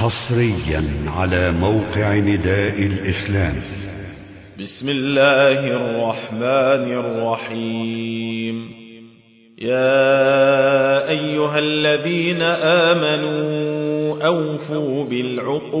حصريا على موقع نداء الإسلام. بسم الله الرحمن الرحيم. يا أيها الذين آمنوا أوفوا بالعقود.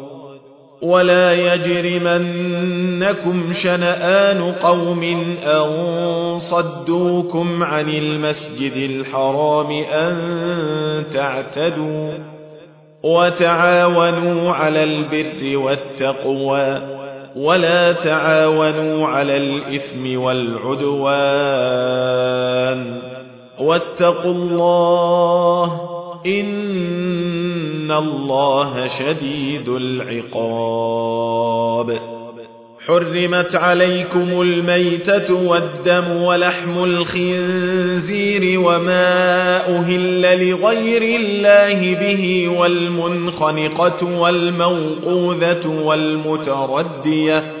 ولا يجرمنكم شنآن قوم أن صدوكم عن المسجد الحرام أن تعتدوا وتعاونوا على البر والتقوى ولا تعاونوا على الإثم والعدوان واتقوا الله إن الله شديد العقاب حرمت عليكم الميتة والدم ولحم الخنزير وما أهل لغير الله به والمنخنقة والموقوذة والمتردية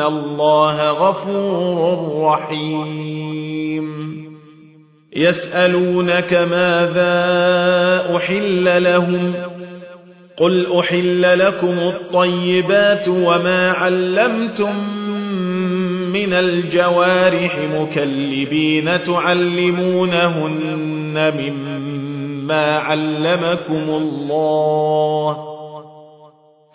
الله غفور رحيم يسألونك ماذا أحل لهم قل أحل لكم الطيبات وما علمتم من الجوارح مكلبين تعلمونهن مما علمكم الله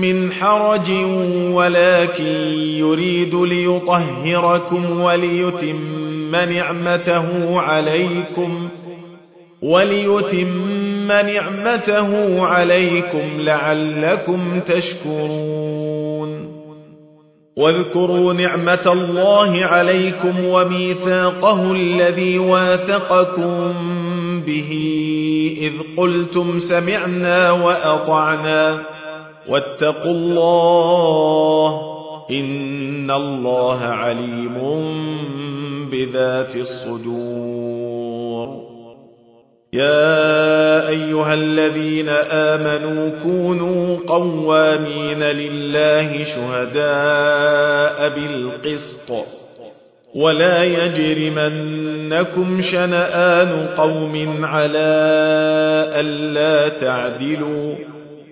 من حرج ولكن يريد ليطهركم وليتم نعمته عليكم وليتم نعمته عليكم لعلكم تشكرون. واذكروا نعمة الله عليكم وميثاقه الذي واثقكم به إذ قلتم سمعنا وأطعنا. واتقوا الله إن الله عليم بذات الصدور. يا أيها الذين آمنوا كونوا قوامين لله شهداء بالقسط. ولا يجرمنكم شنآن قوم على ألا تعدلوا.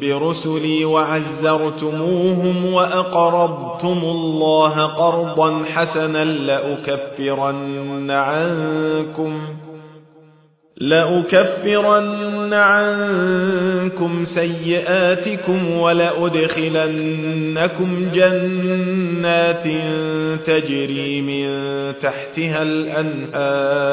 برسلي وعزرتموهم وأقرضتم الله قرضا حسنا لأكفرن عنكم لأكفرن عنكم سيئاتكم ولأدخلنكم جنات تجري من تحتها الأنهار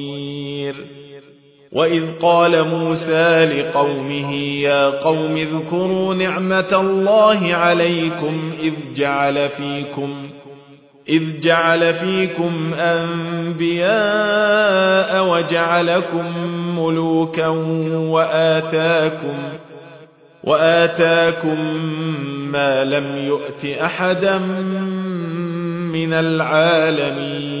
وإذ قال موسى لقومه يا قوم اذكروا نعمة الله عليكم إذ جعل فيكم إذ جعل فيكم أنبياء وجعلكم ملوكا وآتاكم وآتاكم ما لم يؤت أحدا من العالمين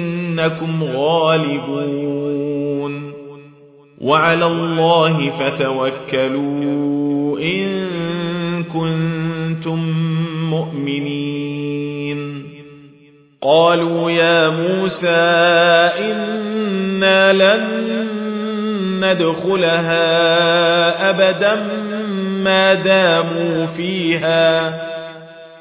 فإنكم غالبون. وعلى الله فتوكلوا إن كنتم مؤمنين. قالوا يا موسى إنا لن ندخلها أبدا ما داموا فيها.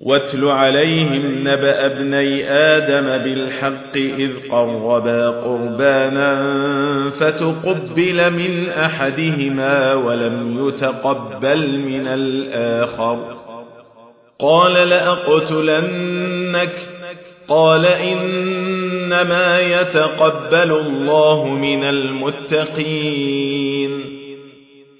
واتل عليهم نبأ ابني آدم بالحق إذ قربا قربانا فتقبل من أحدهما ولم يتقبل من الآخر. قال لأقتلنك؟ قال إنما يتقبل الله من المتقين.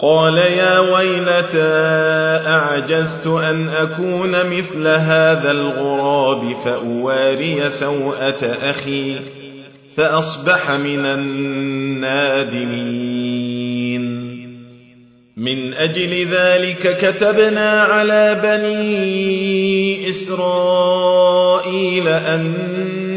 قال يا ويلتى أعجزت أن أكون مثل هذا الغراب فأواري سوءة أخي فأصبح من النادمين. من أجل ذلك كتبنا على بني إسرائيل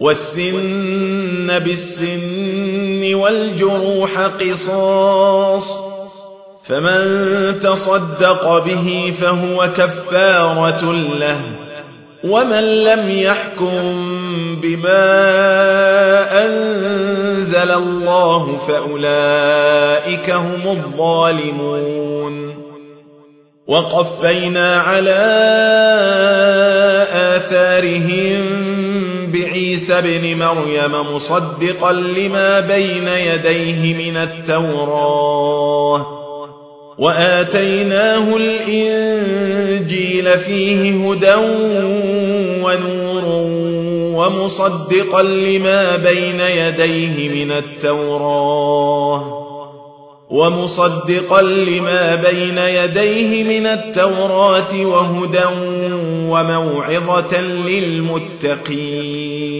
والسن بالسن والجروح قصاص فمن تصدق به فهو كفارة له ومن لم يحكم بما أنزل الله فأولئك هم الظالمون وقفينا على آثارهم بعيسى ابن مريم مصدقا لما بين يديه من التوراة. وآتيناه الإنجيل فيه هدى ونور ومصدقا لما بين يديه من التوراة. ومصدقا لما بين يديه من التوراة وهدى وموعظة للمتقين.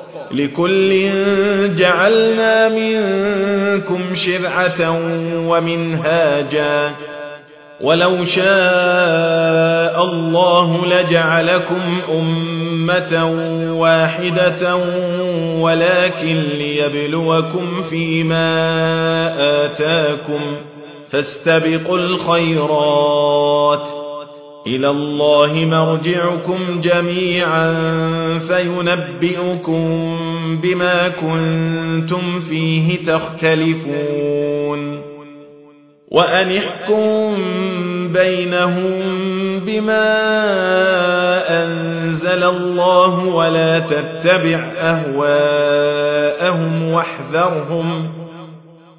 لكل جعلنا منكم شرعة ومنهاجا. ولو شاء الله لجعلكم أمة واحدة ولكن ليبلوكم فيما آتاكم. فاستبقوا الخيرات. إلى الله مرجعكم جميعا فينبئكم بما كنتم فيه تختلفون. وأنحكم بينهم بما أنزل الله ولا تتبع أهواءهم واحذرهم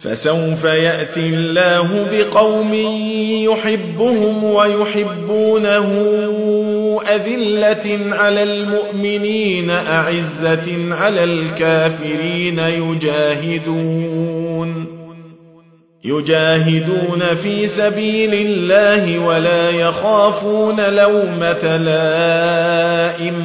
فسوف يأتي الله بقوم يحبهم ويحبونه أذلة على المؤمنين أعزة على الكافرين يجاهدون. يجاهدون في سبيل الله ولا يخافون لومة لائم.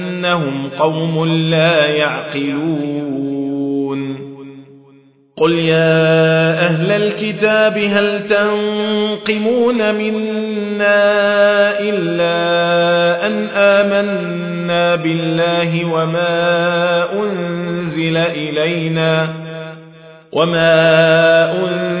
بأنهم قوم لا يعقلون. قل يا أهل الكتاب هل تنقمون منا إلا أن آمنا بالله وما أنزل إلينا وما أنزل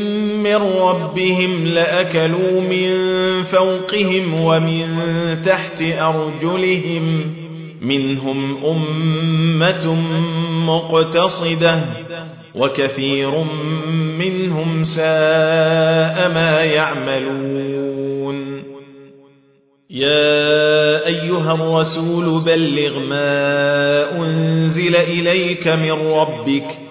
من ربهم لأكلوا من فوقهم ومن تحت أرجلهم منهم أمة مقتصدة وكثير منهم ساء ما يعملون. يا أيها الرسول بلغ ما أنزل إليك من ربك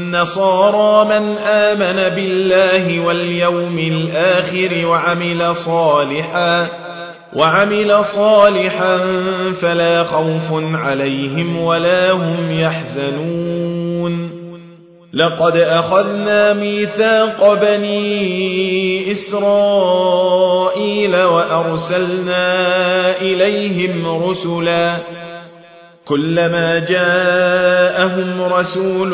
من آمن بالله واليوم الآخر وعمل صالحا وعمل صالحا فلا خوف عليهم ولا هم يحزنون. لقد أخذنا ميثاق بني إسرائيل وأرسلنا إليهم رسلا. كلما جاءهم رسول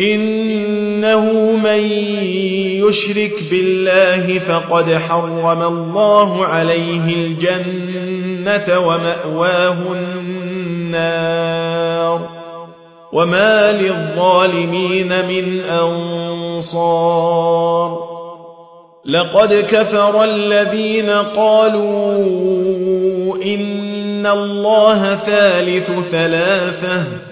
إنه من يشرك بالله فقد حرم الله عليه الجنة ومأواه النار وما للظالمين من أنصار لقد كفر الذين قالوا إن الله ثالث ثلاثة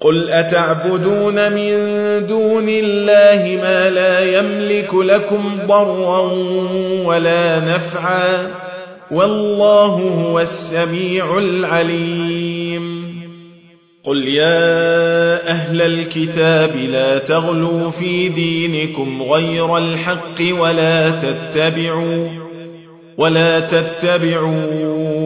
قل أتعبدون من دون الله ما لا يملك لكم ضرا ولا نفعا والله هو السميع العليم. قل يا أهل الكتاب لا تغلوا في دينكم غير الحق ولا تتبعوا ولا تتبعوا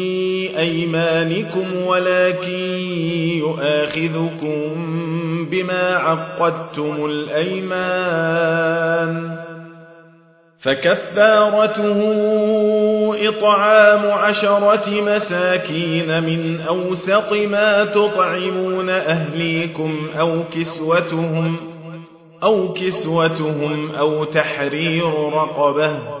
أيمانكم ولكن يؤاخذكم بما عقدتم الأيمان. فكفارته إطعام عشرة مساكين من أوسط ما تطعمون أهليكم أو كسوتهم أو كسوتهم أو تحرير رقبة.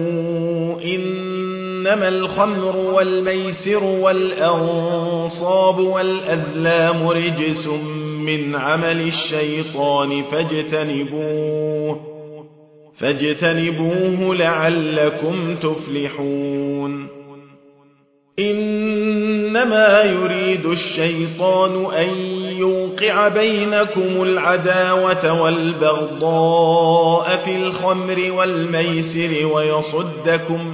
إنما الخمر والميسر والأنصاب والأزلام رجس من عمل الشيطان فاجتنبوه فاجتنبوه لعلكم تفلحون إنما يريد الشيطان أن يوقع بينكم العداوة والبغضاء في الخمر والميسر ويصدكم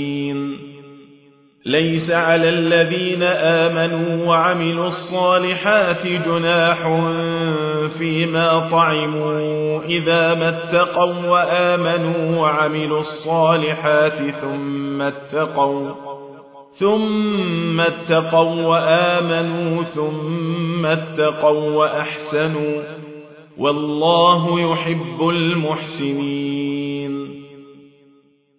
ليس على الذين آمنوا وعملوا الصالحات جناح فيما طعموا إذا ما اتقوا وآمنوا وعملوا الصالحات ثم اتقوا ثم اتقوا وآمنوا ثم اتقوا وأحسنوا والله يحب المحسنين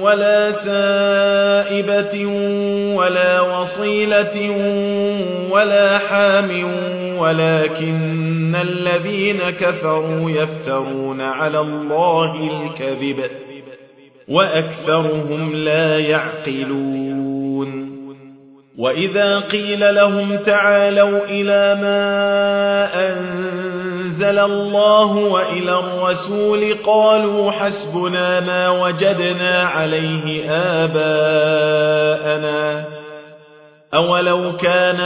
ولا سائبة ولا وصيلة ولا حام ولكن الذين كفروا يفترون على الله الكذب وأكثرهم لا يعقلون. وإذا قيل لهم تعالوا إلى ما أنزل الله وإلى الرسول قالوا حسبنا ما وجدنا عليه آباءنا أولو كان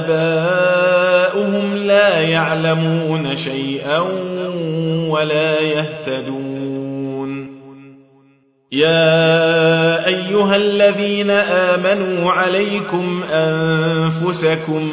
آباؤهم لا يعلمون شيئا ولا يهتدون. يا أيها الذين آمنوا عليكم أنفسكم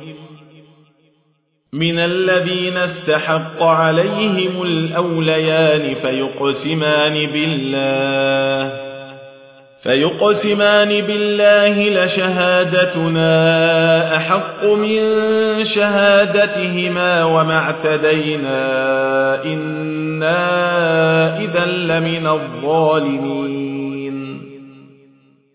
من الذين استحق عليهم الأوليان فيقسمان بالله فيقسمان بالله لشهادتنا أحق من شهادتهما وما اعتدينا إنا إذا لمن الظالمين.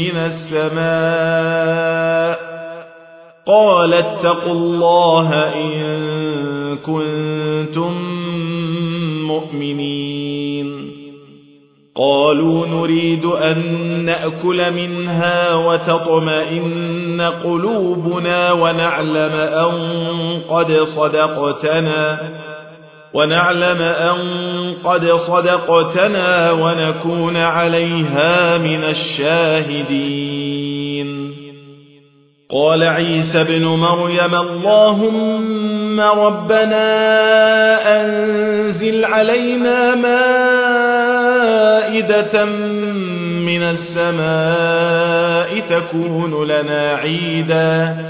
من السماء قال اتقوا الله إن كنتم مؤمنين. قالوا نريد أن نأكل منها وتطمئن قلوبنا ونعلم أن قد صدقتنا. ونعلم أن قد صدقتنا ونكون عليها من الشاهدين. قال عيسى بن مريم اللهم ربنا أنزل علينا مائدة من السماء تكون لنا عيدا.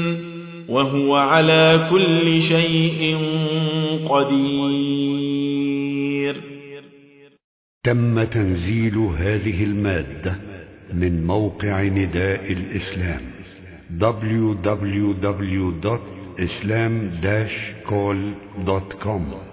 وهو على كل شيء قدير. تم تنزيل هذه المادة من موقع نداء الإسلام www.islam-call.com